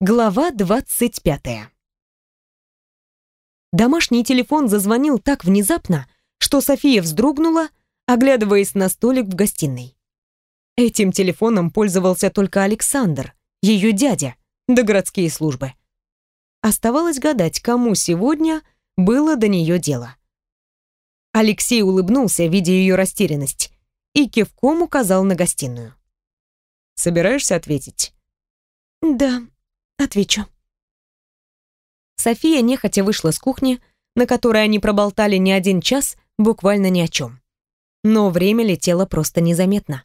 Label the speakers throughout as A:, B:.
A: Глава 25. Домашний телефон зазвонил так внезапно, что София вздрогнула, оглядываясь на столик в гостиной. Этим телефоном пользовался только Александр, ее дядя, до городские службы. Оставалось гадать, кому сегодня было до нее дело. Алексей улыбнулся, видя ее растерянность, и кивком указал на гостиную.
B: «Собираешься ответить?»
A: «Да», Отвечу. София нехотя вышла с кухни, на которой они проболтали не один час, буквально ни о чем. Но время летело просто незаметно.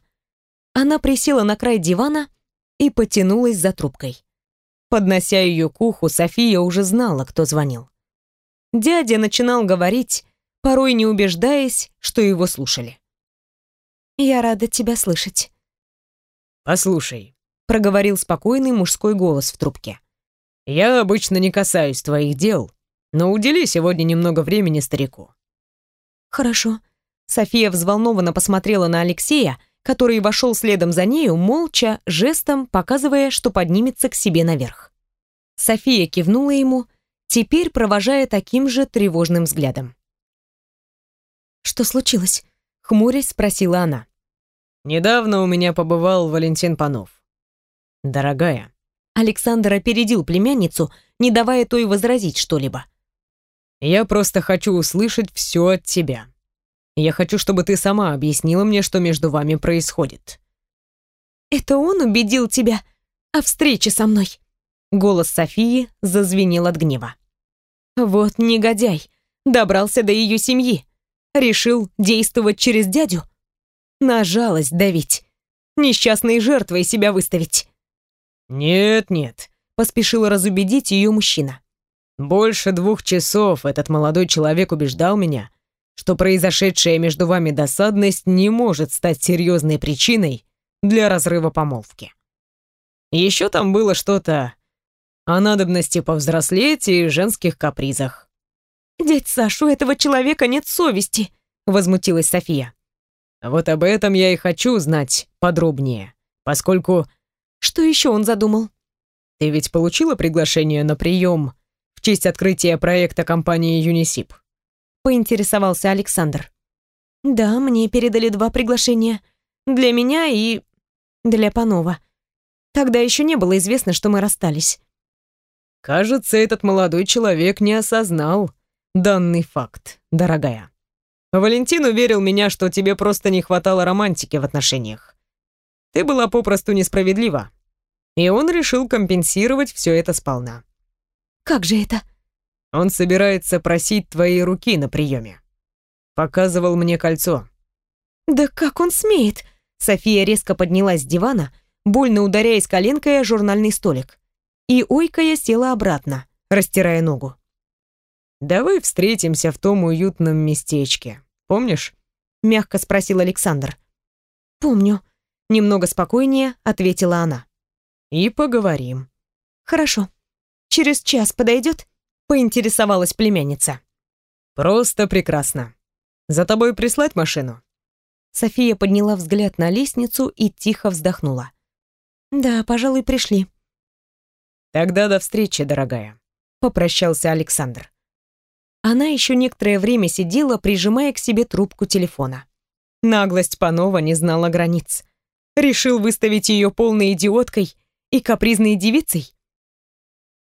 A: Она присела на край дивана и потянулась за трубкой. Поднося ее к уху, София уже знала, кто звонил. Дядя начинал говорить, порой не убеждаясь, что его слушали. «Я рада тебя слышать».
B: «Послушай,
A: проговорил спокойный мужской голос в трубке.
B: «Я обычно не касаюсь твоих дел, но удели сегодня немного времени старику».
A: «Хорошо». София взволнованно посмотрела на Алексея, который вошел следом за нею, молча, жестом показывая, что поднимется к себе наверх. София кивнула ему, теперь провожая таким же тревожным взглядом. «Что случилось?» — хмурясь спросила она.
B: «Недавно у меня побывал Валентин Панов. «Дорогая».
A: Александр опередил племянницу, не давая той возразить что-либо.
B: «Я просто хочу услышать все от тебя. Я хочу, чтобы ты сама объяснила мне, что между вами происходит».
A: «Это он убедил тебя о встрече со мной?» Голос Софии зазвенел от гнева. «Вот негодяй, добрался до ее семьи, решил действовать через дядю. На жалость давить, несчастной жертвой себя выставить».
B: «Нет-нет», — поспешил разубедить ее мужчина. «Больше двух часов этот молодой человек убеждал меня, что произошедшая между вами досадность не может стать серьезной причиной для разрыва помолвки. Еще там было что-то о надобности повзрослеть и женских капризах».
A: «Дядь Саш, у этого человека нет совести», — возмутилась София.
B: «Вот об этом я и хочу знать подробнее, поскольку
A: что еще он задумал?
B: Ты ведь получила приглашение на прием в честь открытия проекта компании Юнисип?
A: Поинтересовался Александр. Да, мне передали два приглашения. Для меня и для Панова. Тогда еще не было известно, что мы расстались.
B: Кажется, этот молодой человек не осознал данный факт, дорогая. Валентин уверил меня, что тебе просто не хватало романтики в отношениях. Ты была попросту несправедлива и он решил компенсировать все это сполна.
A: «Как же это?»
B: «Он собирается просить твоей руки на приеме. Показывал мне кольцо».
A: «Да как он смеет?» София резко поднялась с дивана, больно ударяясь коленкой о журнальный столик. И ойкая села обратно, растирая ногу.
B: «Давай встретимся в том уютном местечке. Помнишь?»
A: Мягко спросил Александр. «Помню», — немного спокойнее ответила она
B: и поговорим».
A: «Хорошо. Через час подойдет?» — поинтересовалась племянница.
B: «Просто прекрасно. За тобой прислать машину?»
A: София подняла взгляд на лестницу и тихо вздохнула. «Да, пожалуй, пришли».
B: «Тогда до встречи, дорогая», — попрощался Александр.
A: Она еще некоторое время сидела, прижимая к себе трубку телефона. Наглость Панова не знала границ. Решил выставить ее полной идиоткой и капризной девицей?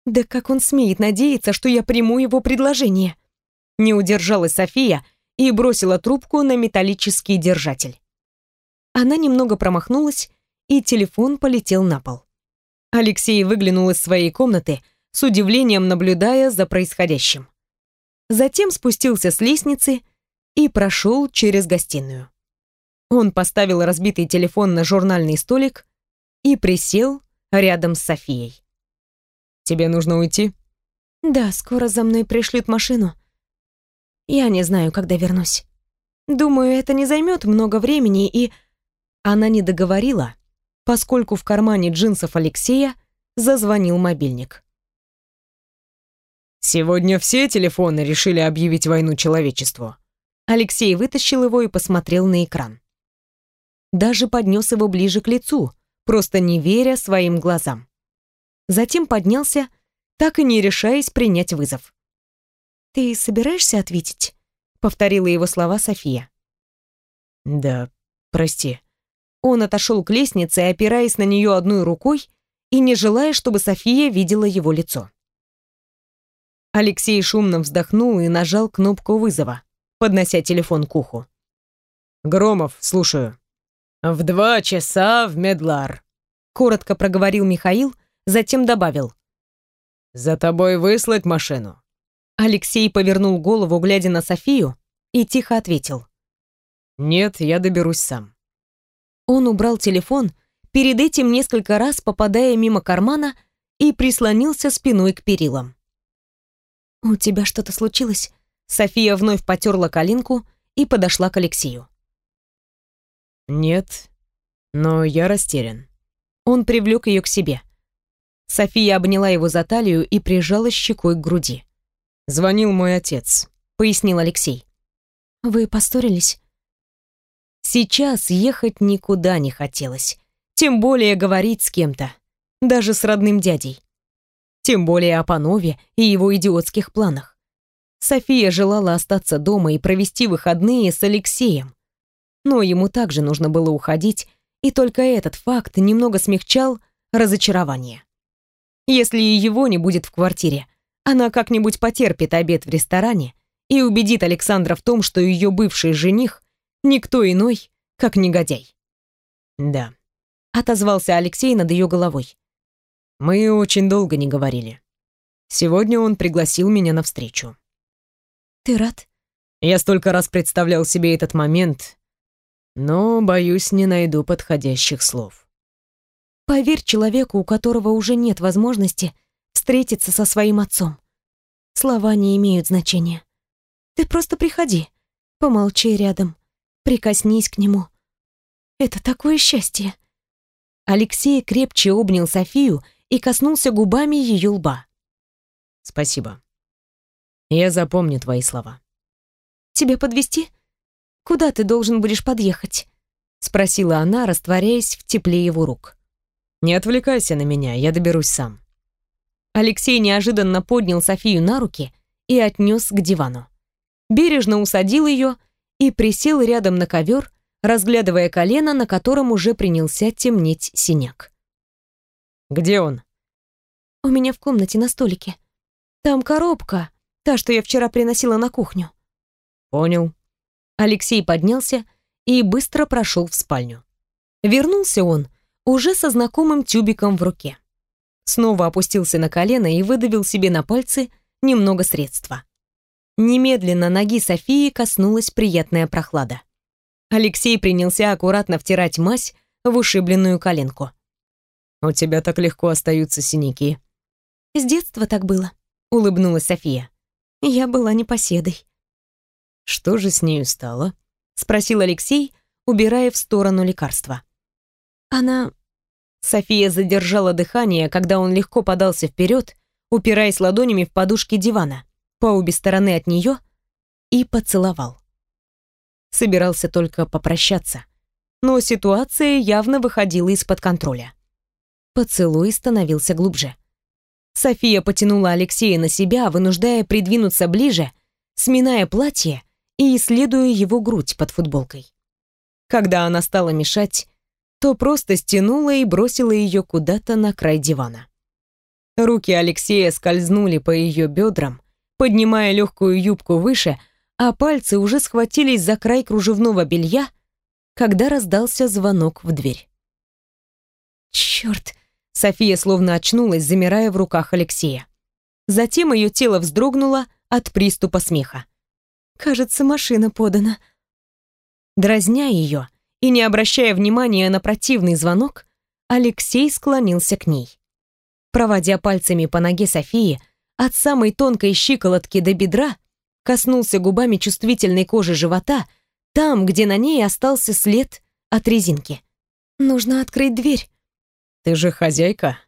A: Да как он смеет надеяться, что я приму его предложение? Не удержалась София и бросила трубку на металлический держатель. Она немного промахнулась, и телефон полетел на пол. Алексей выглянул из своей комнаты, с удивлением наблюдая за происходящим. Затем спустился с лестницы и прошел через гостиную. Он поставил разбитый телефон на журнальный столик и присел, рядом с Софией.
B: «Тебе нужно уйти?»
A: «Да, скоро за мной пришлют машину. Я не знаю, когда вернусь. Думаю, это не займет много времени, и...» Она не договорила, поскольку в кармане джинсов Алексея зазвонил мобильник.
B: «Сегодня все телефоны решили объявить войну человечеству».
A: Алексей вытащил его и посмотрел на экран. Даже поднес его ближе к лицу — просто не веря своим глазам. затем поднялся, так и не решаясь принять вызов. «Ты собираешься ответить?» — повторила его слова София.
B: «Да, прости».
A: Он отошел к лестнице, опираясь на нее одной рукой и не желая, чтобы София видела его лицо. Алексей шумно вздохнул и нажал кнопку вызова, поднося телефон к уху.
B: «Громов, слушаю». «В два часа в Медлар», — коротко проговорил Михаил, затем добавил. «За тобой выслать машину?»
A: Алексей повернул голову, глядя на Софию, и тихо ответил.
B: «Нет, я доберусь сам».
A: Он убрал телефон, перед этим несколько раз попадая мимо кармана и прислонился спиной к перилам. «У тебя что-то случилось?» София вновь потерла коленку и подошла к Алексею.
B: «Нет, но я растерян».
A: Он привлек ее к себе. София обняла его за талию и прижала щекой к груди.
B: «Звонил мой отец», — пояснил Алексей.
A: «Вы поссорились?» Сейчас ехать никуда не хотелось. Тем более говорить с кем-то. Даже с родным дядей. Тем более о Панове и его идиотских планах. София желала остаться дома и провести выходные с Алексеем. Но ему также нужно было уходить, и только этот факт немного смягчал разочарование. Если и его не будет в квартире, она как-нибудь потерпит обед в ресторане и убедит Александра в том, что ее бывший жених никто иной, как негодяй.
B: «Да», —
A: отозвался Алексей над ее головой.
B: «Мы очень долго не говорили. Сегодня он пригласил меня на встречу».
A: «Ты рад?»
B: Я столько раз представлял себе этот момент, но, боюсь, не найду подходящих слов.
A: Поверь человеку, у которого уже нет возможности встретиться со своим отцом. Слова не имеют значения. Ты просто приходи, помолчи рядом, прикоснись к нему. Это такое счастье. Алексей крепче обнял Софию и коснулся губами ее лба.
B: Спасибо. Я запомню твои слова.
A: Тебе подвести? Куда ты должен будешь подъехать? спросила она, растворяясь в тепле его рук.
B: Не отвлекайся на меня, я доберусь сам.
A: Алексей неожиданно поднял Софию на руки и отнес к дивану. Бережно усадил ее и присел рядом на ковер, разглядывая колено, на котором уже принялся темнеть синяк.
B: «Где он?»
A: «У меня в комнате на столике. Там коробка, та, что я вчера приносила на кухню».
B: «Понял».
A: Алексей поднялся и быстро прошел в спальню. Вернулся он уже со знакомым тюбиком в руке. Снова опустился на колено и выдавил себе на пальцы немного средства. Немедленно ноги Софии коснулась приятная прохлада. Алексей принялся аккуратно втирать мазь в ушибленную коленку.
B: «У тебя так легко остаются синяки».
A: «С детства так было», — улыбнулась София. «Я была непоседой».
B: «Что же с нею стало?»
A: — спросил Алексей, убирая в сторону лекарства. Она... София задержала дыхание, когда он легко подался вперед, упираясь ладонями в подушки дивана, по обе стороны от нее, и поцеловал. Собирался только попрощаться, но ситуация явно выходила из-под контроля. Поцелуй становился глубже. София потянула Алексея на себя, вынуждая придвинуться ближе, сминая платье и исследуя его грудь под футболкой. Когда она стала мешать, то просто стянула и бросила ее куда-то на край дивана. Руки Алексея скользнули по ее бедрам, поднимая легкую юбку выше, а пальцы уже схватились за край кружевного белья, когда раздался звонок в дверь. «Черт!» София словно очнулась, замирая в руках Алексея. Затем ее тело вздрогнуло от приступа смеха. «Кажется, машина подана». Дразня ее, и не обращая внимания на противный звонок, Алексей склонился к ней. Проводя пальцами по ноге Софии, от самой тонкой щиколотки до бедра, коснулся губами чувствительной кожи живота, там, где на ней остался след от резинки. «Нужно открыть дверь».
B: «Ты же хозяйка.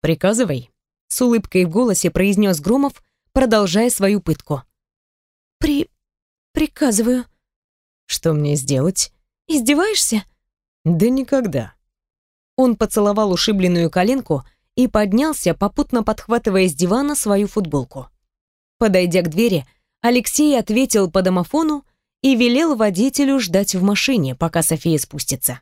B: Приказывай», — с улыбкой в голосе произнес Громов, продолжая свою пытку.
A: «При... приказываю».
B: «Что мне сделать?»
A: Издеваешься?
B: Да никогда.
A: Он поцеловал ушибленную коленку и поднялся, попутно подхватывая с дивана свою футболку. Подойдя к двери, Алексей ответил по домофону и велел водителю ждать в машине, пока София спустится.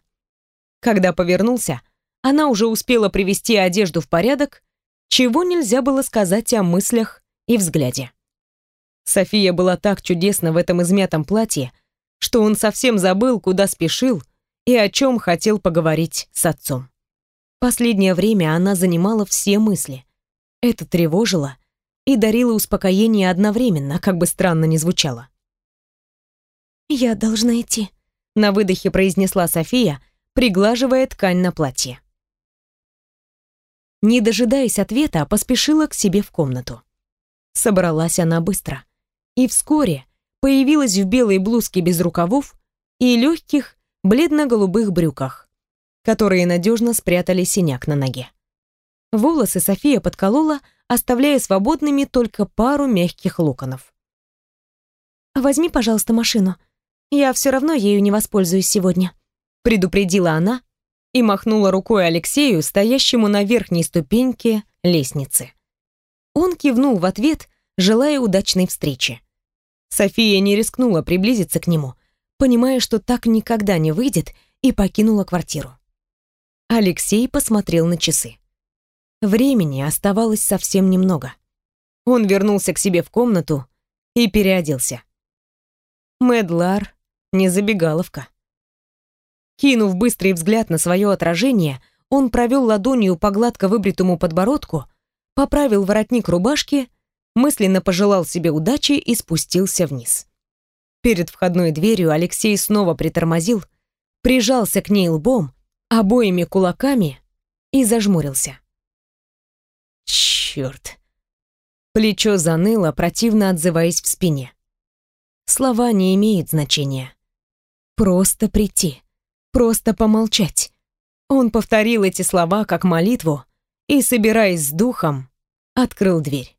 A: Когда повернулся, она уже успела привести одежду в порядок, чего нельзя было сказать о мыслях и взгляде. София была так чудесна в этом измятом платье, что он совсем забыл, куда спешил и о чем хотел поговорить с отцом. Последнее время она занимала все мысли. Это тревожило и дарило успокоение одновременно, как бы странно ни звучало. «Я должна идти», — на выдохе произнесла София, приглаживая ткань на платье. Не дожидаясь ответа, поспешила к себе в комнату. Собралась она быстро. И вскоре появилась в белой блузке без рукавов и легких бледно-голубых брюках, которые надежно спрятали синяк на ноге. Волосы София подколола, оставляя свободными только пару мягких локонов. «Возьми, пожалуйста, машину. Я все равно ею не воспользуюсь сегодня», предупредила она и махнула рукой Алексею, стоящему на верхней ступеньке лестницы. Он кивнул в ответ, желая удачной встречи. София не рискнула приблизиться к нему, понимая, что так никогда не выйдет, и покинула квартиру. Алексей посмотрел на часы. Времени оставалось совсем немного. Он вернулся к себе в комнату и переоделся. Медлар не забегаловка. Кинув быстрый взгляд на свое отражение, он провел ладонью по гладко выбритому подбородку, поправил воротник рубашки, мысленно пожелал себе удачи и спустился вниз. Перед входной дверью Алексей снова притормозил, прижался к ней лбом, обоими кулаками и зажмурился. Черт! Плечо заныло, противно отзываясь в спине. Слова не имеют значения. Просто прийти просто помолчать. Он повторил эти слова как молитву и, собираясь с духом, открыл дверь.